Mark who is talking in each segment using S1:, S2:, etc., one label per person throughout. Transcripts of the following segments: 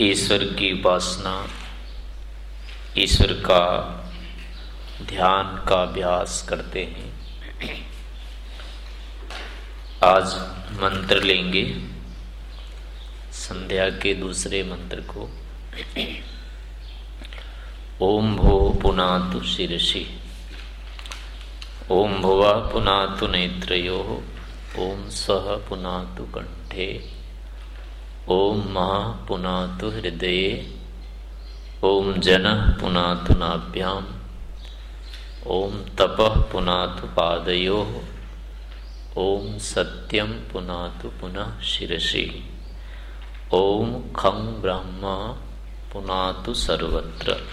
S1: ईश्वर की उपासना ईश्वर का ध्यान का अभ्यास करते हैं। आज मंत्र लेंगे, संध्या के दूसरे मंत्र को। ओम भो पुनातु शीर्षि ओम भुवा पुनातु नेत्रो ओम स्वः पुनातु कंठे ओम महा पुनातु हृदय, ओम जन पुनातु नाभ्याम, ओम तपः पुनातु पादयो, ओम सत्यम पुनातु पुनः शिरसि, ओम खं ब्रह्म पुनातु सर्वत्र।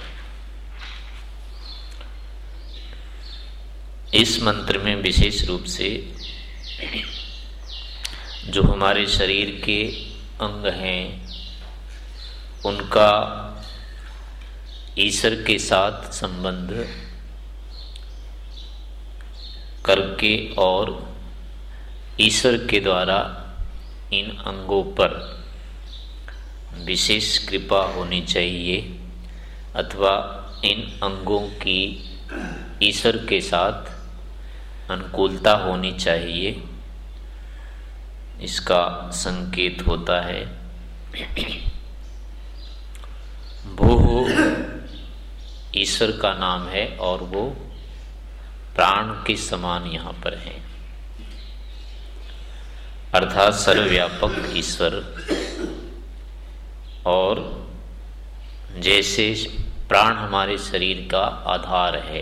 S1: इस मंत्र में विशेष रूप से जो हमारे शरीर के अंग हैं। उनका ईश्वर के साथ संबंध करके और ईश्वर के द्वारा इन अंगों पर विशेष कृपा होनी चाहिए अथवा इन अंगों की ईश्वर के साथ अनुकूलता होनी चाहिए। इसका संकेत होता है। भू ईश्वर का नाम है और वो प्राण के समान यहाँ पर है। अर्थात सर्वव्यापक ईश्वर और जैसे प्राण हमारे शरीर का आधार है,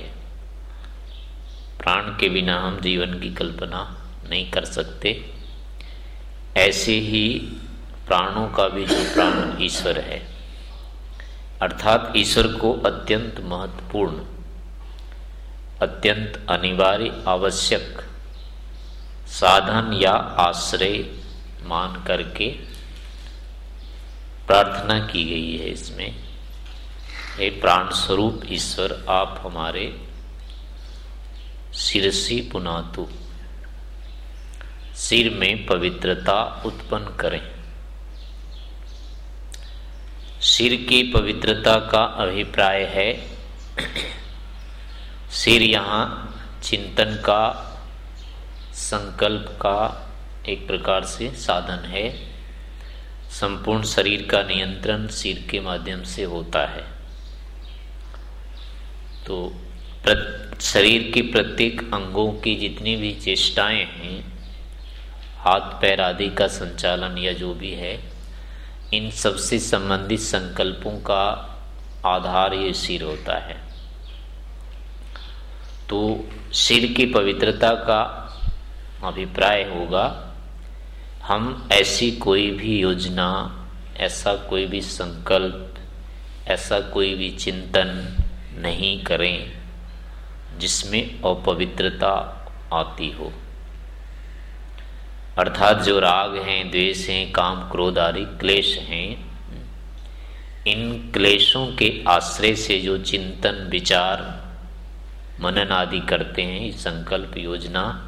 S1: प्राण के बिना हम जीवन की कल्पना नहीं कर सकते। ऐसे ही प्राणों का भी जो प्राण ईश्वर है, अर्थात ईश्वर को अत्यंत महत्वपूर्ण, अत्यंत अनिवार्य, आवश्यक साधन या आश्रय मान करके प्रार्थना की गई है इसमें। हे प्राण स्वरूप ईश्वर, आप हमारे सिरसी पुनातु सिर में पवित्रता उत्पन्न करें। सिर की पवित्रता का अभिप्राय है, सिर यहाँ चिंतन का, संकल्प का एक प्रकार से साधन है। संपूर्ण शरीर का नियंत्रण सिर के माध्यम से होता है। तो शरीर के प्रत्येक अंगों की जितनी भी चेष्टाएँ हैं हाथ पैर आदि का संचालन या जो भी है, इन सबसे संबंधित संकल्पों का आधार ये सिर होता है। तो सिर की पवित्रता का अभिप्राय होगा, हम ऐसी कोई भी योजना, ऐसा कोई भी संकल्प, ऐसा कोई भी चिंतन नहीं करें जिसमें अपवित्रता आती हो। अर्थात जो राग हैं, द्वेष हैं, काम, क्रोध आदि क्लेश हैं, इन क्लेशों के आश्रय से जो चिंतन, विचार, मनन आदि करते हैं संकल्प योजना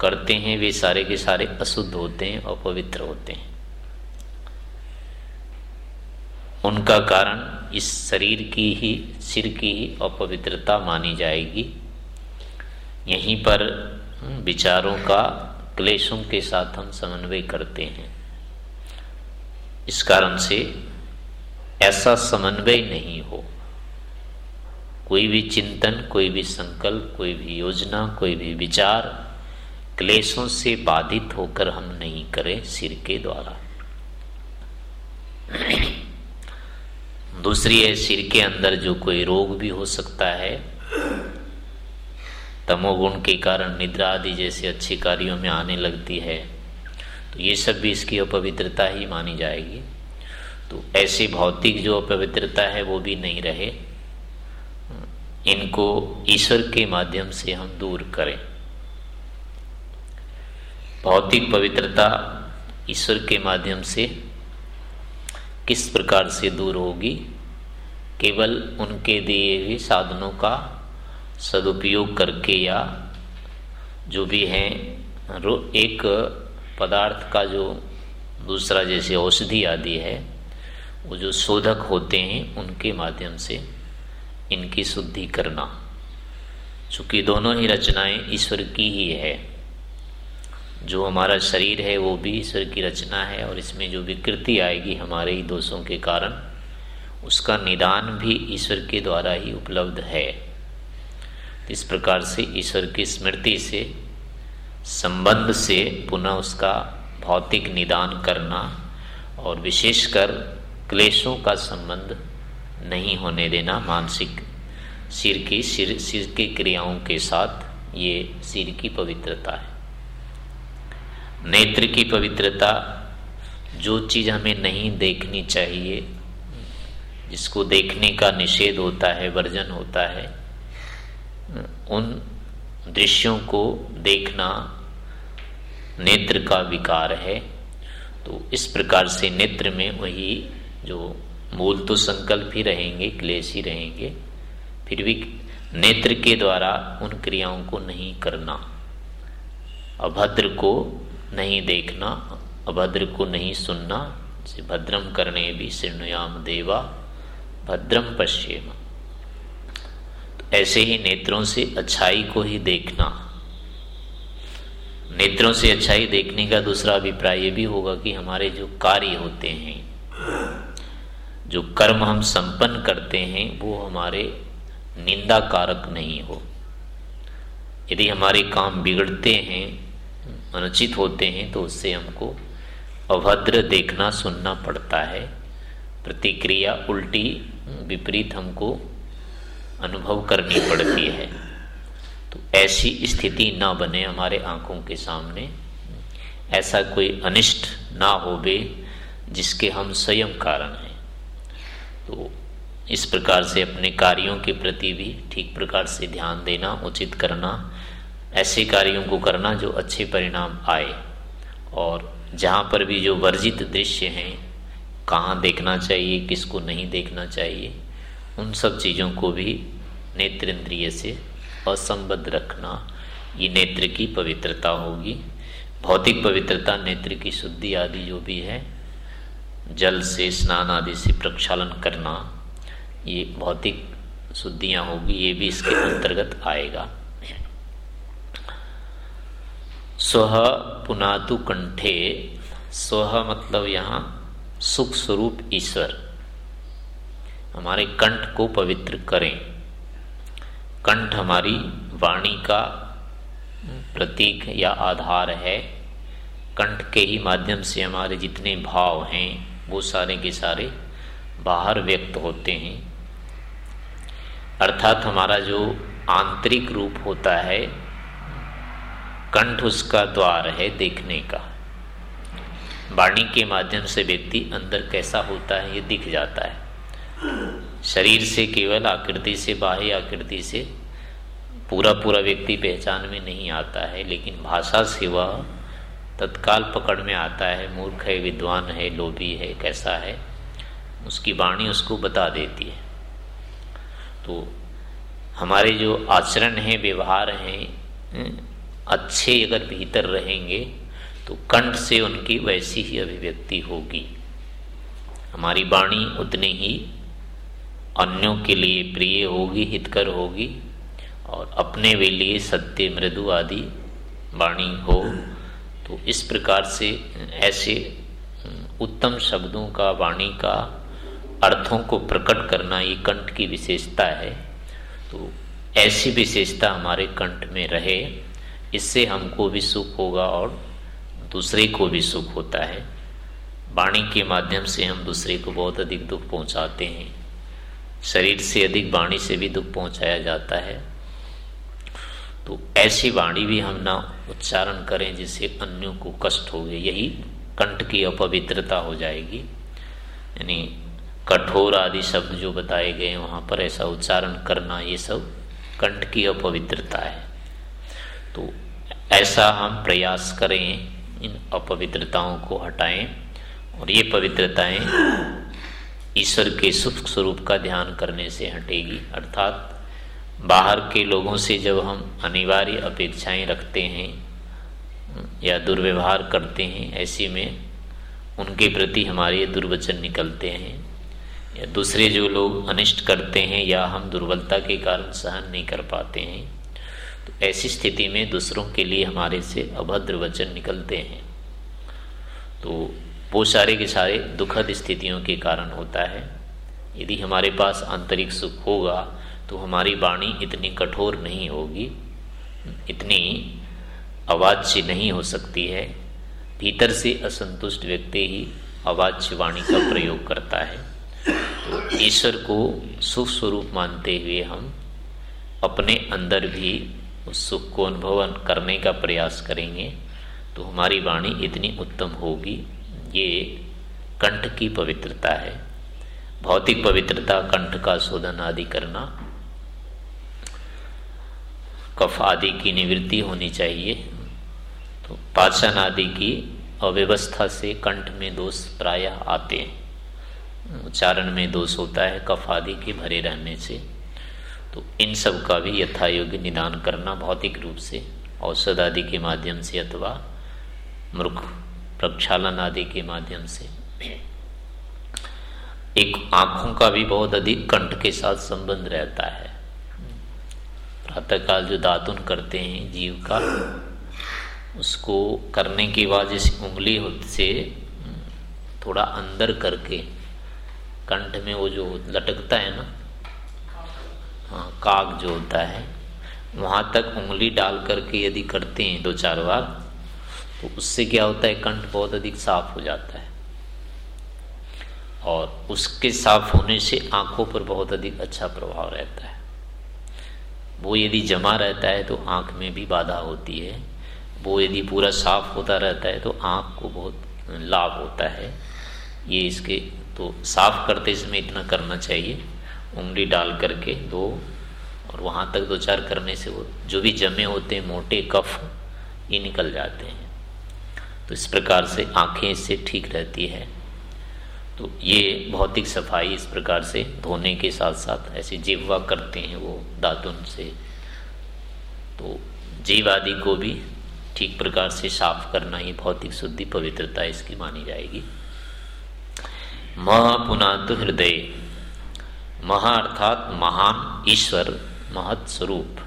S1: करते हैं, वे सारे के सारे अशुद्ध होते हैं, अपवित्र होते हैं। उनका कारण इस शरीर की ही, सिर की ही अपवित्रता मानी जाएगी। यहीं पर विचारों का क्लेशों के साथ हम समन्वय करते हैं। इस कारण से ऐसा समन्वय नहीं हो। कोई भी चिंतन, कोई भी संकल्प, कोई भी योजना, कोई भी विचार क्लेशों से बाधित होकर हम नहीं करें सिर के द्वारा। दूसरी है, सिर के अंदर जो कोई रोग भी हो सकता है तमोगुण के कारण निद्रा आदि जैसे अच्छे कार्यों में आने लगती है तो ये सब भी इसकी अपवित्रता ही मानी जाएगी। तो ऐसी भौतिक जो अपवित्रता है, वो भी नहीं रहे। इनको ईश्वर के माध्यम से हम दूर करें। भौतिक पवित्रता ईश्वर के माध्यम से किस प्रकार से दूर होगी? केवल उनके दिए हुए साधनों का सदुपयोग करके या जो भी हैं एक पदार्थ का जो दूसरा जैसे औषधि आदि है, वो जो शोधक होते हैं, उनके माध्यम से इनकी शुद्धि करना। चूँकि दोनों ही रचनाएँ ईश्वर की ही है। जो हमारा शरीर है, वो भी ईश्वर की रचना है और इसमें जो विकृति आएगी हमारे ही दोषों के कारण, उसका निदान भी ईश्वर के द्वारा ही उपलब्ध है। इस प्रकार से ईश्वर की स्मृति से, संबंध से पुनः उसका भौतिक निदान करना और विशेषकर क्लेशों का संबंध नहीं होने देना मानसिक सिर की, सिर सिर की क्रियाओं के साथ ये सिर की पवित्रता है। नेत्र की पवित्रता जो चीज़ हमें नहीं देखनी चाहिए, जिसको देखने का निषेध होता है, वर्जन होता है उन दृश्यों को देखना नेत्र का विकार है। तो इस प्रकार से नेत्र में वही जो मूल तो संकल्प ही रहेंगे, क्लेश ही रहेंगे, फिर भी नेत्र के द्वारा उन क्रियाओं को नहीं करना, अभद्र को नहीं देखना, अभद्र को नहीं सुनना भद्रम करने भी श्रृणुयाम देवा, भद्रम पश्चिम ऐसे ही नेत्रों से अच्छाई को ही देखना। नेत्रों से अच्छाई देखने का दूसरा अभिप्राय ये भी होगा कि हमारे जो कार्य होते हैं, जो कर्म हम संपन्न करते हैं, वो हमारे निंदा कारक नहीं हो। यदि हमारे काम बिगड़ते हैं, अनुचित होते हैं तो उससे हमको अभद्र देखना, सुनना पड़ता है। प्रतिक्रिया उल्टी, विपरीत हमको अनुभव करनी पड़ती है। तो ऐसी स्थिति ना बने हमारे आँखों के सामने। ऐसा कोई अनिष्ट ना होवे जिसके हम स्वयं कारण हैं। तो इस प्रकार से अपने कार्यों के प्रति भी ठीक प्रकार से ध्यान देना, उचित करना, ऐसे कार्यों को करना जो अच्छे परिणाम आए। और जहाँ पर भी जो वर्जित दृश्य हैं, कहाँ देखना चाहिए, किसको नहीं देखना चाहिए, उन सब चीज़ों को भी नेत्र इंद्रिय से असंबद्ध रखना ये नेत्र की पवित्रता होगी। भौतिक पवित्रता, नेत्र की शुद्धि आदि जो भी है, जल से, स्नान आदि से प्रक्षालन करना, ये भौतिक शुद्धियाँ होगी, ये भी इसके अंतर्गत आएगा। स्व पुनातु कंठे, स्व मतलब यहाँ सुख स्वरूप ईश्वर। हमारे कंठ को पवित्र करें। कंठ हमारी वाणी का प्रतीक या आधार है। कंठ के ही माध्यम से हमारे जितने भाव हैं, वो सारे के सारे बाहर व्यक्त होते हैं। अर्थात हमारा जो आंतरिक रूप होता है, कंठ उसका द्वार है देखने का। वाणी के माध्यम से व्यक्ति अंदर कैसा होता है, ये दिख जाता है। शरीर से केवल, आकृति से बाह्य, आकृति से पूरा पूरा व्यक्ति पहचान में नहीं आता है, लेकिन भाषा से वह तत्काल पकड़ में आता है। मूर्ख है, विद्वान है, लोभी है, कैसा है, उसकी वाणी उसको बता देती है। तो हमारे जो आचरण हैं, व्यवहार हैं अच्छे अगर भीतर रहेंगे तो कंठ से उनकी वैसी ही अभिव्यक्ति होगी। हमारी वाणी उतनी ही अन्यों के लिए प्रिय होगी, हितकर होगी और अपने वे लिए सत्य, मृदु आदि वाणी हो। तो इस प्रकार से ऐसे उत्तम शब्दों का, वाणी का अर्थों को प्रकट करना ये कंठ की विशेषता है। तो ऐसी विशेषता हमारे कंठ में रहे, इससे हमको भी सुख होगा और दूसरे को भी सुख होता है। वाणी के माध्यम से हम दूसरे को बहुत अधिक दुख पहुंचाते हैं। शरीर से अधिक वाणी से भी दुख पहुँचाया जाता है। तो ऐसी वाणी भी हम ना उच्चारण करें जिससे अन्यों को कष्ट हो गए यही कंठ की अपवित्रता हो जाएगी। यानी कठोर आदि शब्द जो बताए गए वहाँ पर ऐसा उच्चारण करना, ये सब कंठ की अपवित्रता है। तो ऐसा हम प्रयास करें, इन अपवित्रताओं को हटाएँ और ये पवित्रताएँ ईश्वर के सुख स्वरूप का ध्यान करने से हटेगी, अर्थात बाहर के लोगों से जब हम अनिवार्य अपेक्षाएँ रखते हैं या दुर्व्यवहार करते हैं, ऐसे में उनके प्रति हमारे दुर्वचन निकलते हैं। या दूसरे जो लोग अनिष्ट करते हैं या हम दुर्बलता के कारण सहन नहीं कर पाते हैं तो ऐसी स्थिति में दूसरों के लिए हमारे से अभद्र वचन निकलते हैं। तो वो सारे के सारे दुखद स्थितियों के कारण होता है। यदि हमारे पास आंतरिक सुख होगा तो हमारी वाणी इतनी कठोर नहीं होगी, इतनी अवाच्य नहीं हो सकती है। भीतर से असंतुष्ट व्यक्ति ही अवाच्य वाणी का प्रयोग करता है। तो ईश्वर को सुख स्वरूप मानते हुए हम अपने अंदर भी उस सुख को अनुभव करने का प्रयास करेंगे तो हमारी वाणी इतनी उत्तम होगी। ये कंठ की पवित्रता है। भौतिक पवित्रता, कंठ का शोधन आदि करना, कफ आदि की निवृत्ति होनी चाहिए। तो पाचन आदि की अव्यवस्था से कंठ में दोष प्राय आते हैं। उच्चारण में दोष होता है, कफ आदि के भरे रहने से। तो इन सब का भी यथा योग्य निदान करना, भौतिक रूप से, औषध आदि के माध्यम से अथवा मृख प्रक्षालन आदि के माध्यम से। एक आँखों का भी बहुत अधिक कंठ के साथ संबंध रहता है। प्रातःकाल जो दातुन करते हैं जीव का, उसको करने के बाद जिस उंगली से थोड़ा अंदर करके, कंठ में वो जो लटकता है ना हाँ काग जो होता है, वहाँ तक उंगली डाल करके यदि करते हैं दो चार बार तो उससे क्या होता है, कंठ बहुत अधिक साफ़ हो जाता है। और उसके साफ़ होने से आँखों पर बहुत अधिक अच्छा प्रभाव रहता है। वो यदि जमा रहता है तो आँख में भी बाधा होती है। वो यदि पूरा साफ़ होता रहता है तो आँख को बहुत लाभ होता है। ये इसके तो साफ़ करते समय इतना करना चाहिए। उंगली डाल करके दो और वहाँ तक दो चार करने से वो जो भी जमे होते हैं, मोटे कफ, ये निकल जाते हैं। तो इस प्रकार से आँखें इससे ठीक रहती है। तो ये भौतिक सफ़ाई इस प्रकार से धोने के साथ साथ ऐसे जीववा करते हैं वो दातुन से। तो जीव आदि को भी ठीक प्रकार से साफ़ करना ही भौतिक शुद्धि पवित्रता इसकी मानी जाएगी। मह पुनातु हृदय महा अर्थात महान ईश्वर, महत स्वरूप,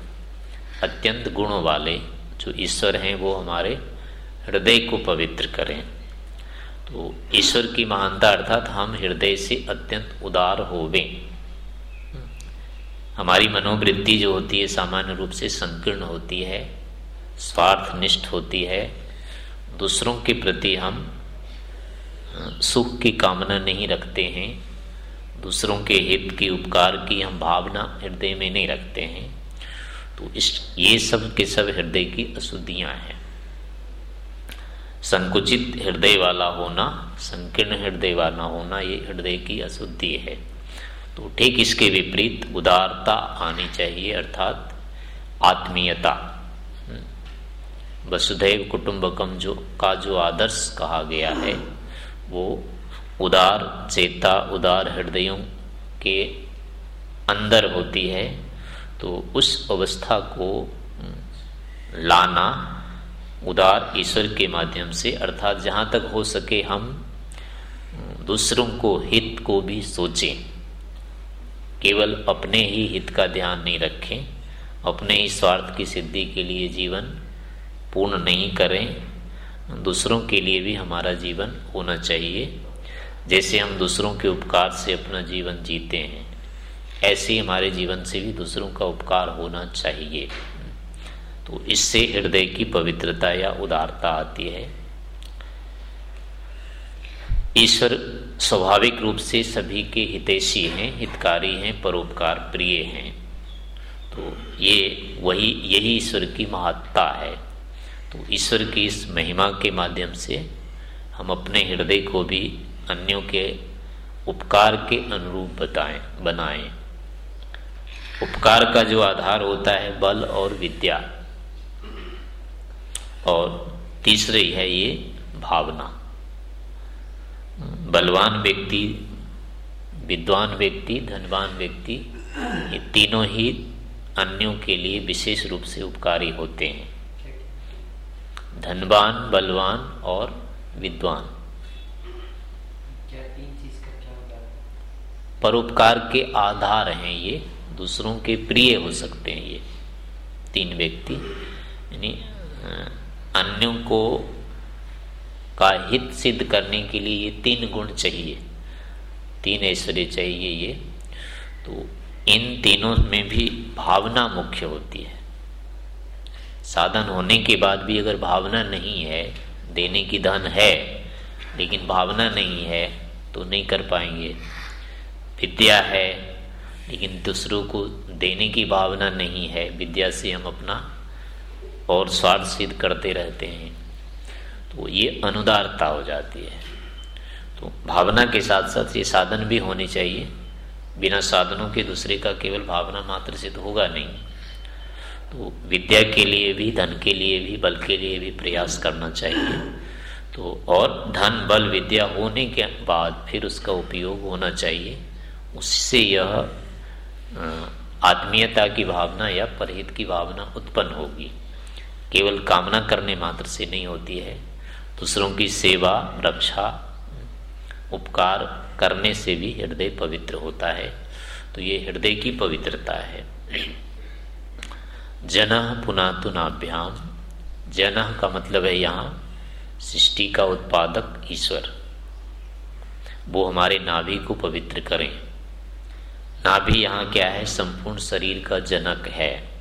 S1: अत्यंत गुणों वाले जो ईश्वर हैं वो हमारे हृदय को पवित्र करें। तो ईश्वर की महानता अर्थात हम हृदय से अत्यंत उदार होवे। हमारी मनोवृत्ति जो होती है, सामान्य रूप से संकीर्ण होती है, स्वार्थनिष्ठ होती है। दूसरों के प्रति हम सुख की कामना नहीं रखते हैं। दूसरों के हित की उपकार की हम भावना हृदय में नहीं रखते हैं। तो इस, ये सब के सब हृदय की अशुद्धियाँ हैं। संकुचित हृदय वाला होना, संकीर्ण हृदय वाला होना, ये हृदय की अशुद्धि है। तो ठीक इसके विपरीत उदारता आनी चाहिए, अर्थात आत्मीयता। वसुधैव कुटुंबकम जो, का जो आदर्श कहा गया है, वो उदार, चेता, उदार हृदयों के अंदर होती है तो उस अवस्था को लाना उदार ईश्वर के माध्यम से, अर्थात जहाँ तक हो सके हम दूसरों को हित को भी सोचें। केवल अपने ही हित का ध्यान नहीं रखें, अपने ही स्वार्थ की सिद्धि के लिए जीवन पूर्ण नहीं करें। दूसरों के लिए भी हमारा जीवन होना चाहिए। जैसे हम दूसरों के उपकार से अपना जीवन जीते हैं, ऐसे ही हमारे जीवन से भी दूसरों का उपकार होना चाहिए। तो इससे हृदय की पवित्रता या उदारता आती है। ईश्वर स्वाभाविक रूप से सभी के हितैषी हैं, हितकारी हैं, परोपकार प्रिय हैं। तो ये वही, यही ईश्वर की महत्ता है। तो ईश्वर की इस महिमा के माध्यम से हम अपने हृदय को भी अन्यों के उपकार के अनुरूप बताएँ, बनाएँ। उपकार का जो आधार होता है बल और विद्या। और तीसरी है ये भावना। बलवान व्यक्ति, विद्वान व्यक्ति, धनवान व्यक्ति, ये तीनों ही अन्यों के लिए विशेष रूप से उपकारी होते हैं। धनवान, बलवान और विद्वान। परोपकार के आधार हैं ये, दूसरों के प्रिय हो सकते हैं ये तीन व्यक्ति। यानी अन्यों को का हित सिद्ध करने के लिए ये तीन गुण चाहिए। तीन ऐश्वर्य चाहिए ये। तो इन तीनों में भी भावना मुख्य होती है। साधन होने के बाद भी अगर भावना नहीं है, देने की धन है, लेकिन भावना नहीं है तो नहीं कर पाएँगे। विद्या है, लेकिन दूसरों को देने की भावना नहीं है। विद्या से हम अपना और स्वार्थ सिद्ध करते रहते हैं तो ये अनुदारता हो जाती है। तो भावना के साथ साथ ये साधन भी होने चाहिए। बिना साधनों के दूसरे का केवल भावना मात्र से तो होगा नहीं। तो विद्या के लिए भी, धन के लिए भी, बल के लिए भी प्रयास करना चाहिए। तो और धन, बल, विद्या होने के बाद फिर उसका उपयोग होना चाहिए। उससे यह आत्मीयता की भावना या परहित की भावना उत्पन्न होगी। केवल कामना करने मात्र से नहीं होती है। दूसरों की सेवा, रक्षा, उपकार करने से भी हृदय पवित्र होता है। तो ये हृदय की पवित्रता है। जन पुनातु नाभ्याम। जन का मतलब है यहाँ सृष्टि का उत्पादक ईश्वर। वो हमारे नाभि को पवित्र करें। नाभि यहाँ क्या है? संपूर्ण शरीर का जनक है।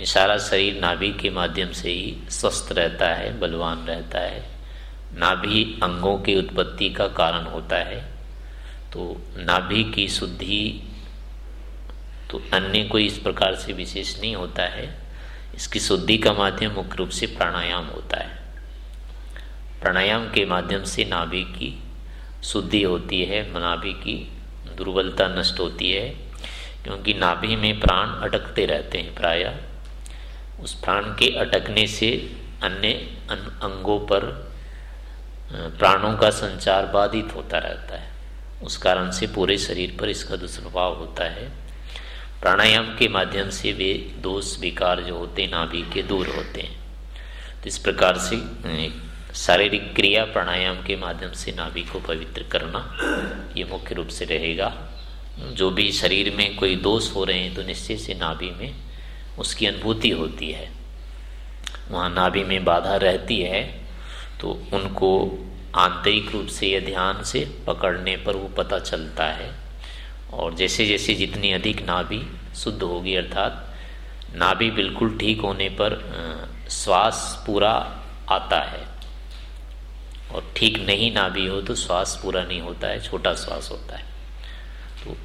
S1: सारा शरीर नाभि के माध्यम से ही स्वस्थ रहता है, बलवान रहता है। नाभि अंगों की उत्पत्ति का कारण होता है। तो नाभि की शुद्धि तो अन्य कोई इस प्रकार से विशेष नहीं होता है। इसकी शुद्धि का माध्यम मुख्य रूप से प्राणायाम होता है। प्राणायाम के माध्यम से नाभि की शुद्धि होती है, नाभि की दुर्बलता नष्ट होती है, क्योंकि नाभि में प्राण अटकते रहते हैं प्रायः। उस प्राण के अटकने से अन्य अंगों पर प्राणों का संचार बाधित होता रहता है। उस कारण से पूरे शरीर पर इसका दुष्प्रभाव होता है। प्राणायाम के माध्यम से वे दोष, विकार जो होते हैं, नाभि के दूर होते हैं। तो इस प्रकार से शारीरिक क्रिया प्राणायाम के माध्यम से नाभि को पवित्र करना, ये मुख्य रूप से रहेगा। जो भी शरीर में कोई दोष हो रहे हैं तो निश्चय से नाभि में उसकी अनुभूति होती है। वहाँ नाभि में बाधा रहती है तो उनको आंतरिक रूप से या ध्यान से पकड़ने पर वो पता चलता है। और जैसे जैसे जितनी अधिक नाभि शुद्ध होगी, अर्थात नाभि बिल्कुल ठीक होने पर श्वास पूरा आता है। और ठीक नहीं नाभि हो तो श्वास पूरा नहीं होता है, छोटा श्वास होता है। तो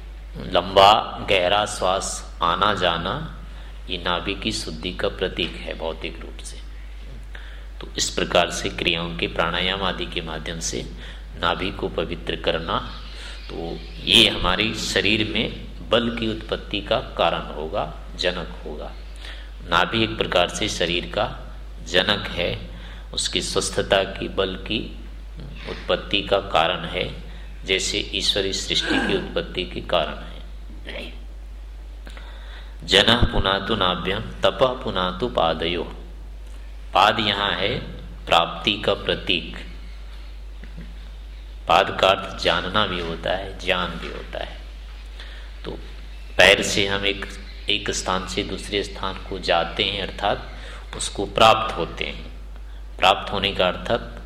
S1: लंबा, गहरा श्वास आना जाना ये नाभि की शुद्धि का प्रतीक है भौतिक रूप से। तो इस प्रकार से क्रियाओं के प्राणायाम आदि के माध्यम से नाभि को पवित्र करना तो ये हमारी शरीर में बल की उत्पत्ति का कारण होगा, जनक होगा। नाभि एक प्रकार से शरीर का जनक है, उसकी स्वस्थता की, बल की उत्पत्ति का कारण है, जैसे ईश्वरी सृष्टि की उत्पत्ति के कारण है। जन पुनातु नाभ्यम तप पुनातु पादयो। पाद यहाँ है प्राप्ति का प्रतीक। पाद का अर्थ जानना भी होता है, ज्ञान भी होता है। तो पैर से हम एक एक स्थान से दूसरे स्थान को जाते हैं, अर्थात उसको प्राप्त होते हैं। प्राप्त होने का अर्थात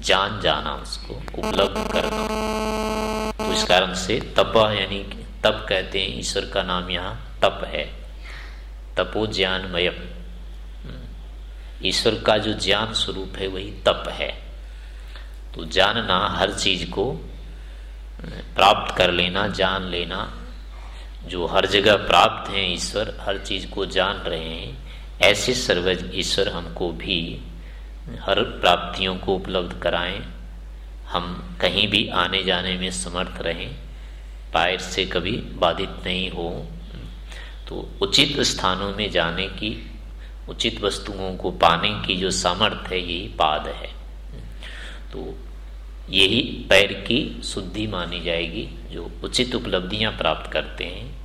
S1: जान जाना, उसको उपलब्ध करना। तो इस कारण से तप यानी तप कहते हैं, ईश्वर का नाम यहाँ तप है। तपो ज्ञानमय ईश्वर का जो ज्ञान स्वरूप है, वही तप है। तो जानना हर चीज़ को प्राप्त कर लेना, जान लेना। जो हर जगह प्राप्त है ईश्वर, हर चीज़ को जान रहे हैं, ऐसे सर्वज ईश्वर हमको भी, हर प्राप्तियों को उपलब्ध कराएँ। हम कहीं भी आने जाने में समर्थ रहें पैर से कभी बाधित नहीं हो। तो उचित स्थानों में जाने की, उचित वस्तुओं को पाने की जो सामर्थ्य है, यही पाद है। तो यही पैर की शुद्धि मानी जाएगी, जो उचित उपलब्धियाँ प्राप्त करते हैं।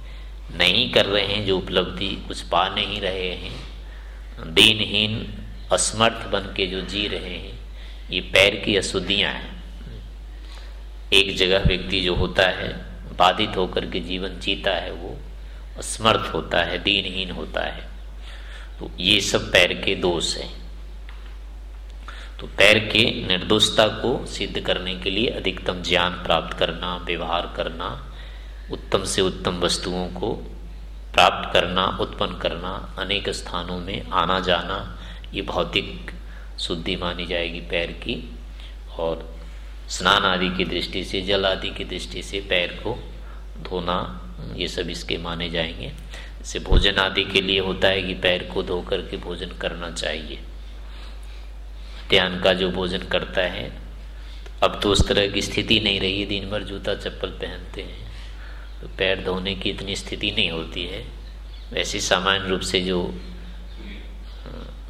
S1: नहीं कर रहे हैं, जो उपलब्धि कुछ पा नहीं रहे हैं। दीनहीन, असमर्थ बन के जो जी रहे हैं, ये पैर की अशुद्धियाँ हैं। एक जगह व्यक्ति जो होता है, बाधित होकर के जीवन जीता है वो असमर्थ होता है, दीनहीन होता है। तो ये सब पैर के दोष हैं। तो पैर के निर्दोषता को सिद्ध करने के लिए अधिकतम ज्ञान प्राप्त करना, व्यवहार करना, उत्तम से उत्तम वस्तुओं को प्राप्त करना, उत्पन्न करना, अनेक स्थानों में आना जाना, ये भौतिक शुद्धि मानी जाएगी पैर की। और स्नान आदि की दृष्टि से, जल आदि की दृष्टि से पैर को धोना ये सब इसके माने जाएँगे। जैसे भोजन आदि के लिए होता है कि पैर को धो करके भोजन करना चाहिए। ध्यान का जो भोजन करता है, अब तो उस तरह की स्थिति नहीं रही दिन भर जूता चप्पल पहनते हैं। तो पैर धोने की इतनी स्थिति नहीं होती है। वैसे सामान्य रूप से जो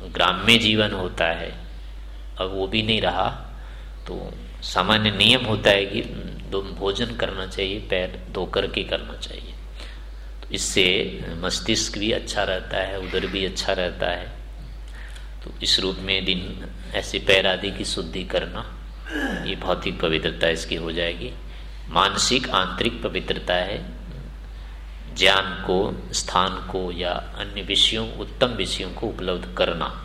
S1: ग्राम्य जीवन होता है, अब वो भी नहीं रहा। तो सामान्य नियम होता है कि भोजन करना चाहिए, पैर धोकर के करना चाहिए। तो इससे मस्तिष्क भी अच्छा रहता है, उधर भी अच्छा रहता है। तो इस रूप में दिन ऐसे पैर आदि की शुद्धि करना, ये भौतिक पवित्रता इसकी हो जाएगी। मानसिक, आंतरिक पवित्रता है। ज्ञान को, स्थान को या अन्य विषयों, उत्तम विषयों को उपलब्ध करना,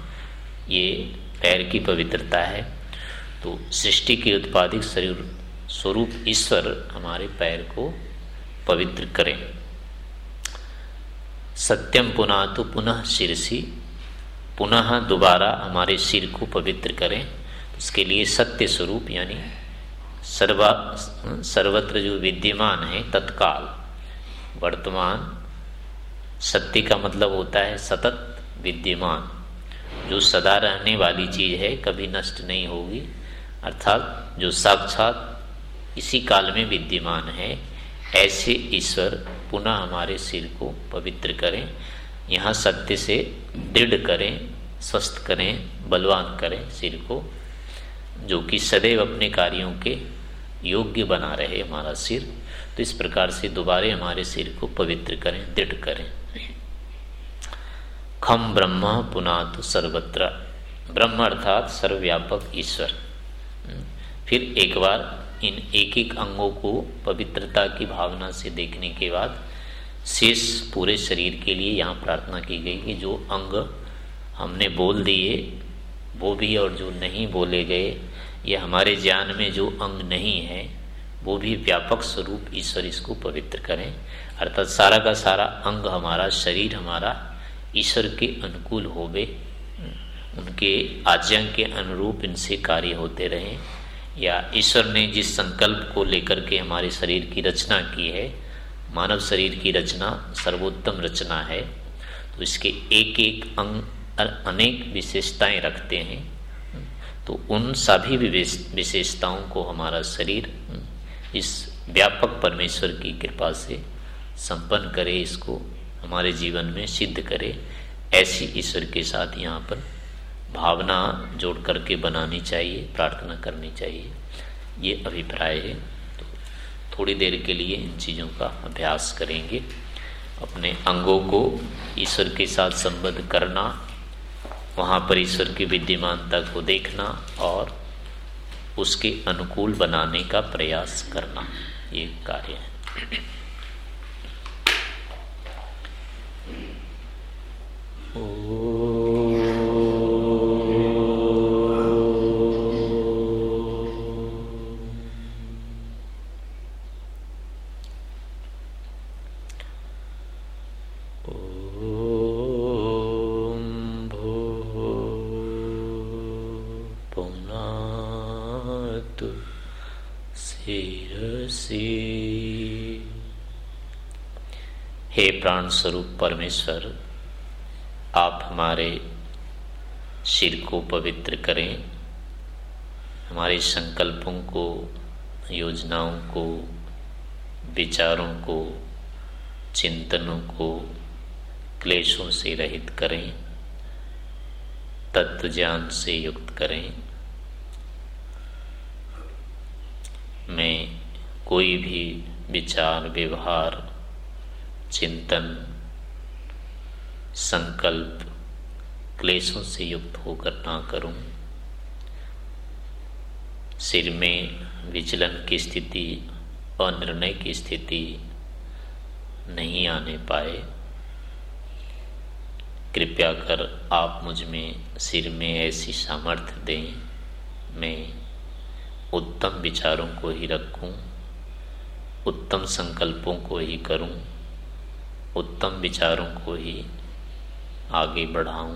S1: ये पैर की पवित्रता है। तो सृष्टि के उत्पादित शरीर स्वरूप ईश्वर हमारे पैर को पवित्र करें। सत्यम पुनः तो पुनः शीर्षि पुनः दोबारा हमारे सिर को पवित्र करें। उसके लिए सत्य स्वरूप यानी सर्वा, सर्वत्र जो विद्यमान है तत्काल। वर्तमान सत्य का मतलब होता है सतत विद्यमान। जो सदा रहने वाली चीज़ है, कभी नष्ट नहीं होगी। अर्थात जो साक्षात इसी काल में विद्यमान है। ऐसे ईश्वर पुनः हमारे सिर को पवित्र करें, यहाँ सत्य से दृढ़ करें, स्वस्थ करें, बलवान करें सिर को, जो कि सदैव अपने कार्यों के योग्य बना रहे हमारा सिर। तो इस प्रकार से दोबारे हमारे सिर को पवित्र करें, दृढ़ करें। खम ब्रह्म पुनात सर्वत्र। ब्रह्म अर्थात सर्वव्यापक ईश्वर। फिर एक बार इन एक एक अंगों को पवित्रता की भावना से देखने के बाद शेष पूरे शरीर के लिए यहाँ प्रार्थना की गई कि जो अंग हमने बोल दिए, वो भी और जो नहीं बोले गए, ये हमारे ज्ञान में जो अंग नहीं है, वो भी व्यापक स्वरूप ईश्वर इसको पवित्र करें। अर्थात सारा का सारा अंग हमारा, शरीर हमारा ईश्वर के अनुकूल होवे उनके आज्ञा के अनुरूप इनसे कार्य होते रहें। या ईश्वर ने जिस संकल्प को लेकर के हमारे शरीर की रचना की है, मानव शरीर की रचना सर्वोत्तम रचना है तो इसके एक एक अंग अनेक विशेषताएँ रखते हैं तो उन सभी विशेषताओं को हमारा शरीर, इस व्यापक परमेश्वर की कृपा से संपन्न करे, इसको हमारे जीवन में सिद्ध करे, ऐसी ईश्वर के साथ यहाँ पर भावना जोड़ करके बनानी चाहिए, प्रार्थना करनी चाहिए। ये अभिप्राय है। तो थोड़ी देर के लिए इन चीज़ों का अभ्यास करेंगे। अपने अंगों को ईश्वर के साथ संबद्ध करना, वहाँ पर ईश्वर की विद्यमानता को देखना और उसके अनुकूल बनाने का प्रयास करना। ये कार्य है। ओ स्वरूप परमेश्वर, आप हमारे सिर को पवित्र करें, हमारे संकल्पों को, योजनाओं को, विचारों को, चिंतनों को, क्लेशों से रहित करें तत्व ज्ञान से युक्त करें। मैं कोई भी विचार, व्यवहार चिंतन, संकल्प, क्लेशों से युक्त होकर ना करूँ। सिर में विचलन की स्थिति और निर्णय की स्थिति नहीं आने पाए। कृपया कर आप मुझमें सिर में ऐसी सामर्थ्य दें। मैं उत्तम विचारों को ही रखूँ, उत्तम संकल्पों को ही करूँ। उत्तम विचारों को ही आगे बढ़ाऊं।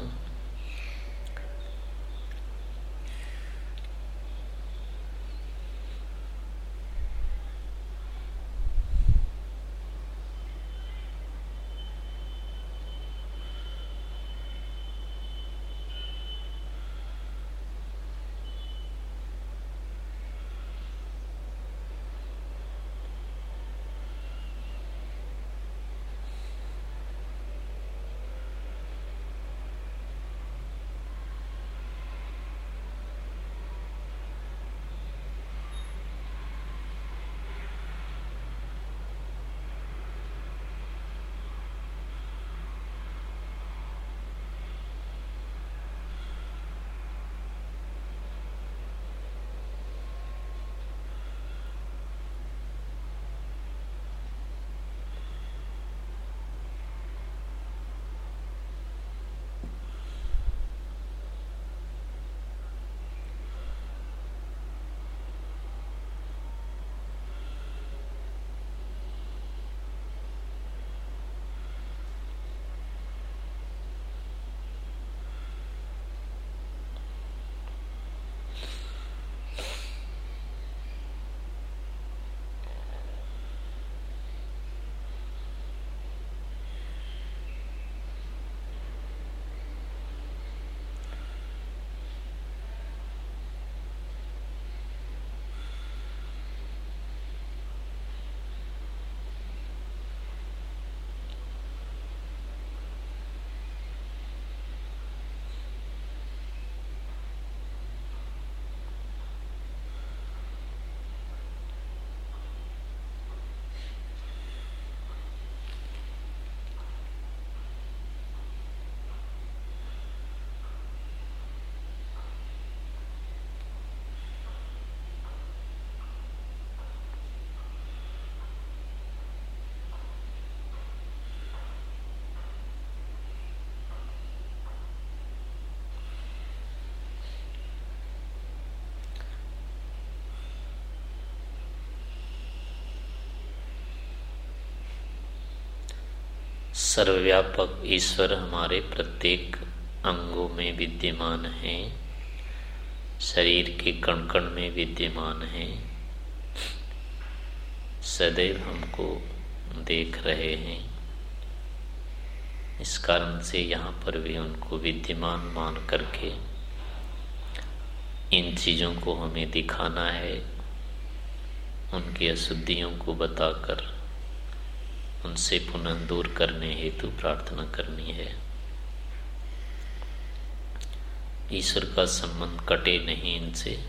S1: सर्वव्यापक ईश्वर हमारे प्रत्येक अंगों में विद्यमान हैं, शरीर के कण कण में विद्यमान हैं। सदैव हमको देख रहे हैं। इस कारण से यहाँ पर भी उनको विद्यमान मान करके इन चीज़ों को हमें दिखाना है, उनकी अशुद्धियों को बताकर। उनसे पुनः दूर करने हेतु प्रार्थना करनी है। ईश्वर का संबंध कटे नहीं, इनसे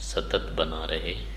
S1: सतत बना रहे।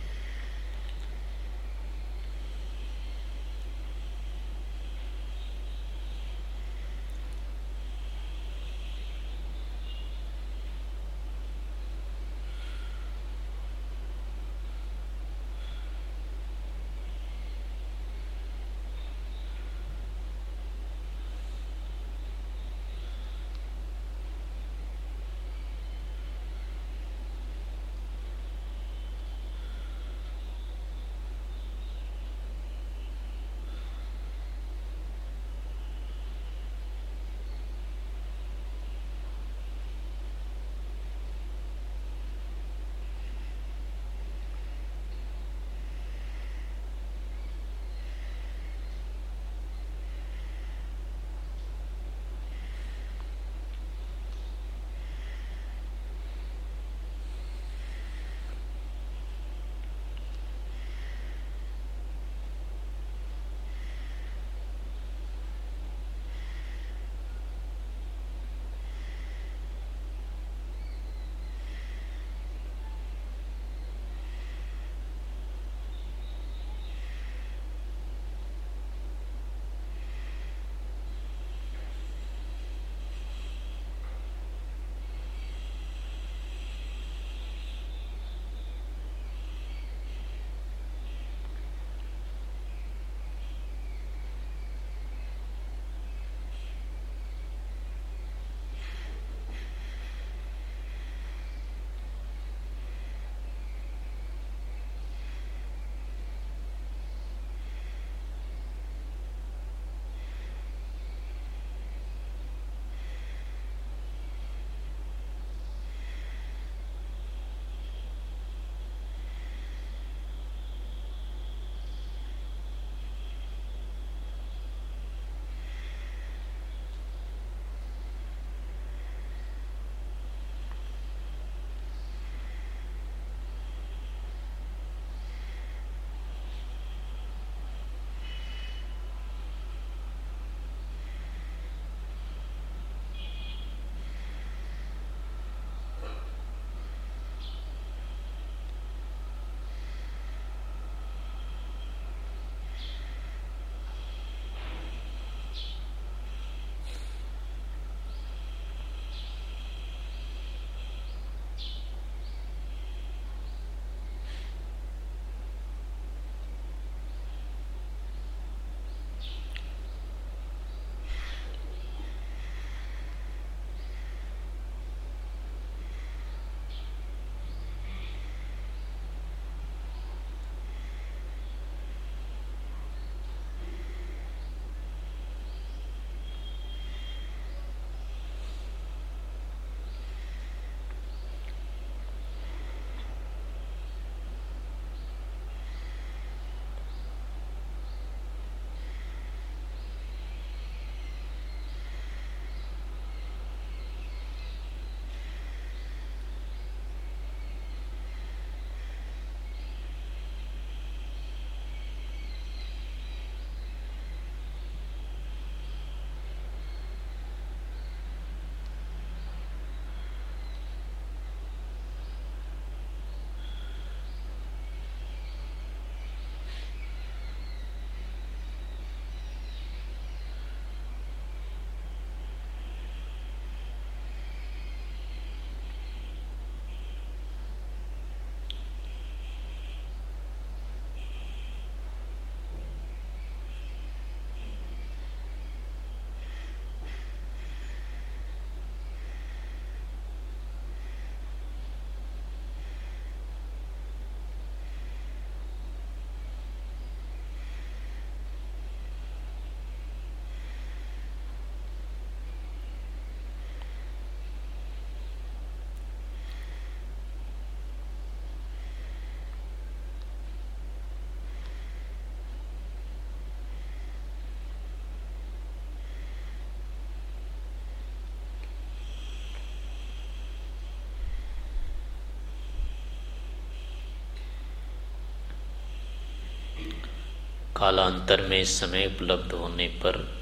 S1: कालांतर में समय उपलब्ध होने पर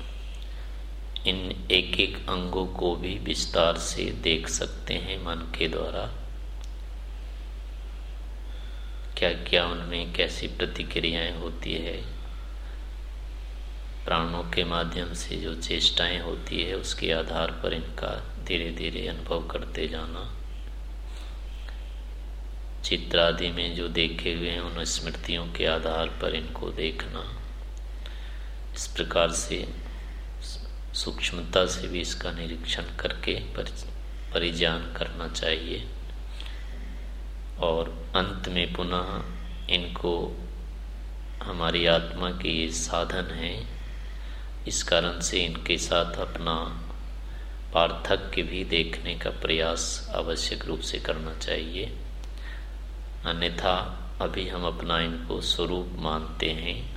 S1: इन एक एक अंगों को भी विस्तार से देख सकते हैं मन के द्वारा। क्या क्या उनमें कैसी प्रतिक्रियाएँ होती है? प्राणों के माध्यम से जो चेष्टाएँ होती है, उसके आधार पर इनका धीरे धीरे अनुभव करते जाना। चित्र आदि में जो देखे हुए हैं, उन स्मृतियों के आधार पर इनको देखना। इस प्रकार से, सूक्ष्मता से भी इसका निरीक्षण करके परिजान करना चाहिए। और अंत में पुनः इनको, हमारी आत्मा के ये साधन हैं, इस कारण से इनके साथ अपना पार्थक्य भी देखने का प्रयास आवश्यक रूप से करना चाहिए। अन्यथा अभी हम अपना इनको स्वरूप मानते हैं।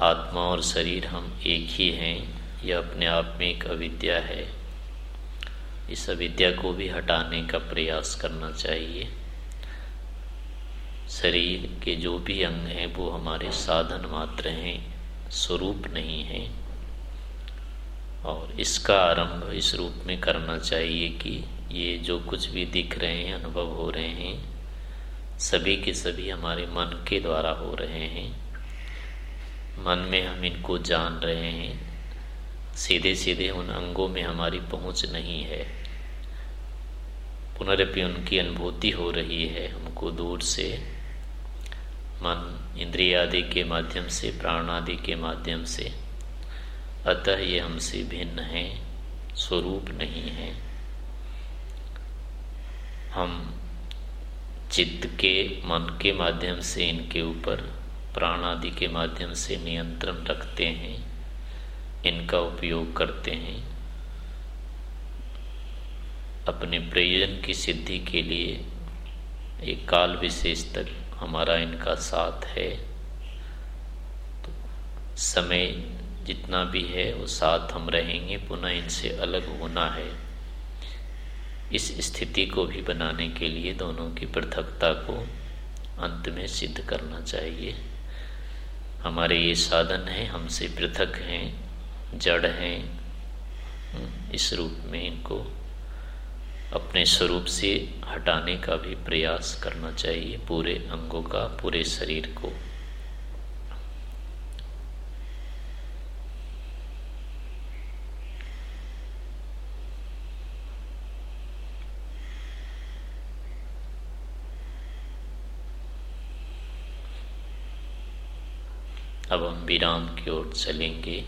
S1: आत्मा और शरीर हम एक ही हैं, यह अपने आप में एक अविद्या है। इस अविद्या को भी हटाने का प्रयास करना चाहिए। शरीर के जो भी अंग हैं, वो हमारे साधन मात्र हैं, स्वरूप नहीं है। और इसका आरंभ इस रूप में करना चाहिए कि ये जो कुछ भी दिख रहे हैं, अनुभव हो रहे हैं सभी के सभी हमारे मन के द्वारा हो रहे हैं। मन में हम इनको जान रहे हैं। सीधे सीधे उन अंगों में हमारी पहुँच नहीं है। पुनरपि उनकी अनुभूति हो रही है हमको दूर से। मन इंद्रिय आदि के माध्यम से प्राण आदि के माध्यम से। अतः ये हमसे भिन्न है, स्वरूप नहीं है। हम चित्त के, मन के माध्यम से, इनके ऊपर प्राण आदि के माध्यम से नियंत्रण रखते हैं, इनका उपयोग करते हैं। अपने प्रयोजन की सिद्धि के लिए एक काल विशेष तक हमारा इनका साथ है। तो समय जितना भी है, वो साथ हम रहेंगे, पुनः इनसे अलग होना है। इस स्थिति को भी बनाने के लिए दोनों की पृथकता को अंत में सिद्ध करना चाहिए। हमारे ये साधन हैं, हमसे पृथक हैं, जड़ हैं। इस रूप में इनको अपने स्वरूप से हटाने का भी प्रयास करना चाहिए, पूरे अंगों का, पूरे शरीर को। विराम की ओर चलेंगे।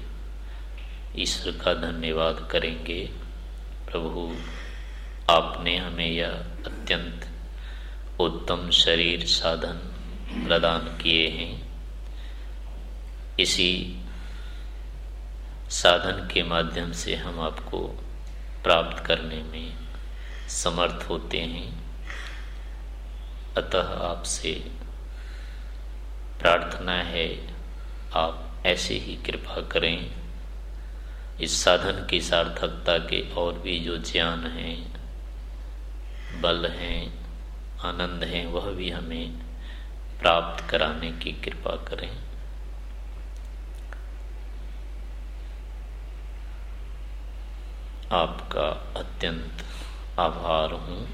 S1: ईश्वर का धन्यवाद करेंगे। प्रभु, आपने हमें यह अत्यंत उत्तम शरीर साधन प्रदान किए हैं। इसी साधन के माध्यम से हम आपको प्राप्त करने में समर्थ होते हैं। अतः आपसे प्रार्थना है आप ऐसे ही कृपा करें। इस साधन की सार्थकता के और भी जो ज्ञान हैं, बल हैं, आनंद हैं, वह भी हमें प्राप्त कराने की कृपा करें। आपका अत्यंत आभार हूँ।